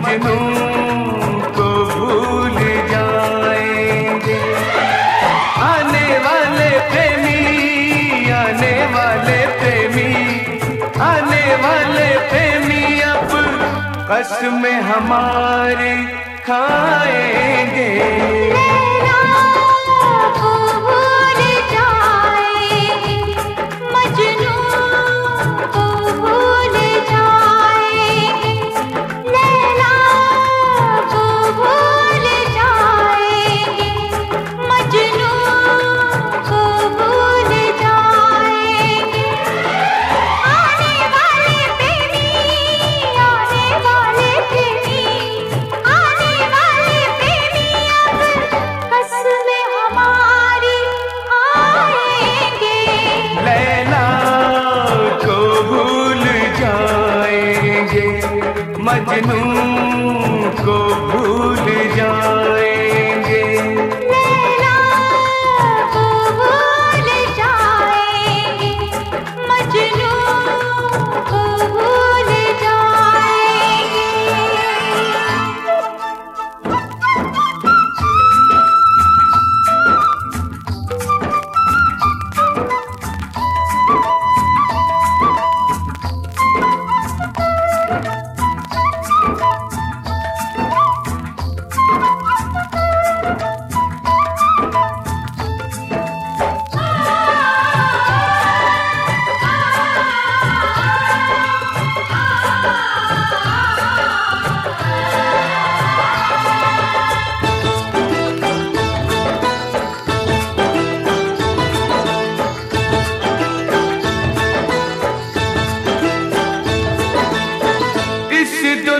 में हमारे भूल आने वाले प्रेमी आने वाले प्रेमी आने वाले प्रेमी अब खाएँगे। 卖技能。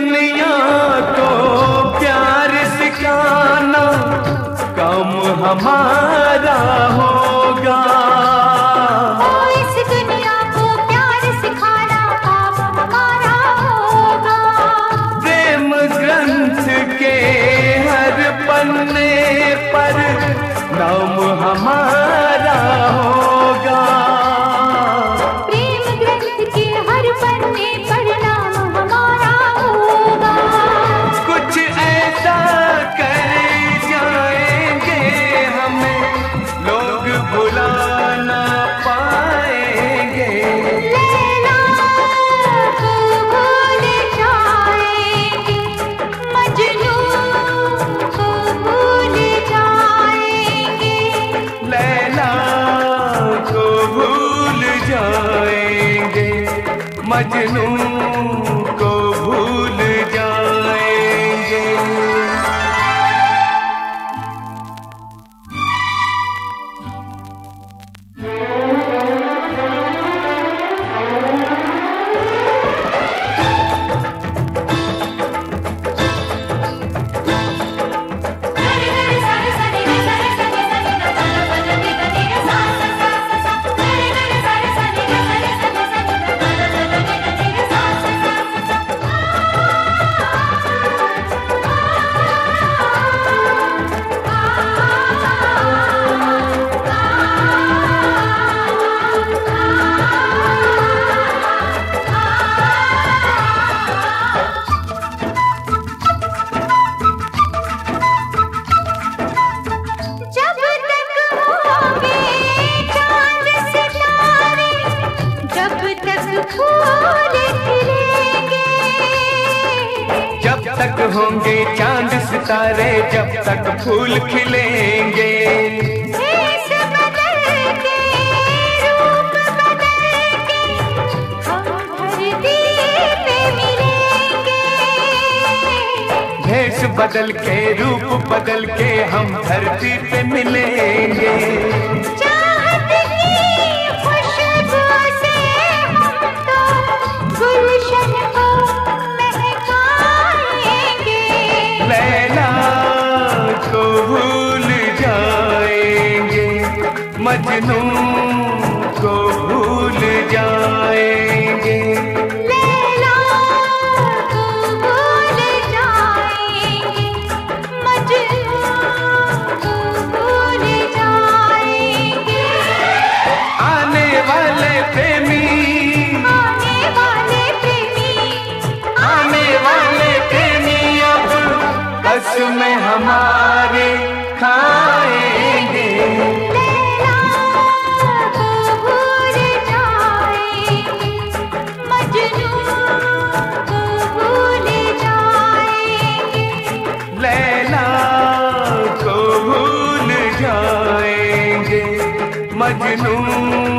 दुनिया को प्यार सिखाना कम हमारा मजनू तक होंगे चाँद सितारे जब तक फूल खिलेंगे। भेष बदल के रूप बदल के हम धरती पे मिलेंगे। चाहते मजनू को भूल जाए। मजनू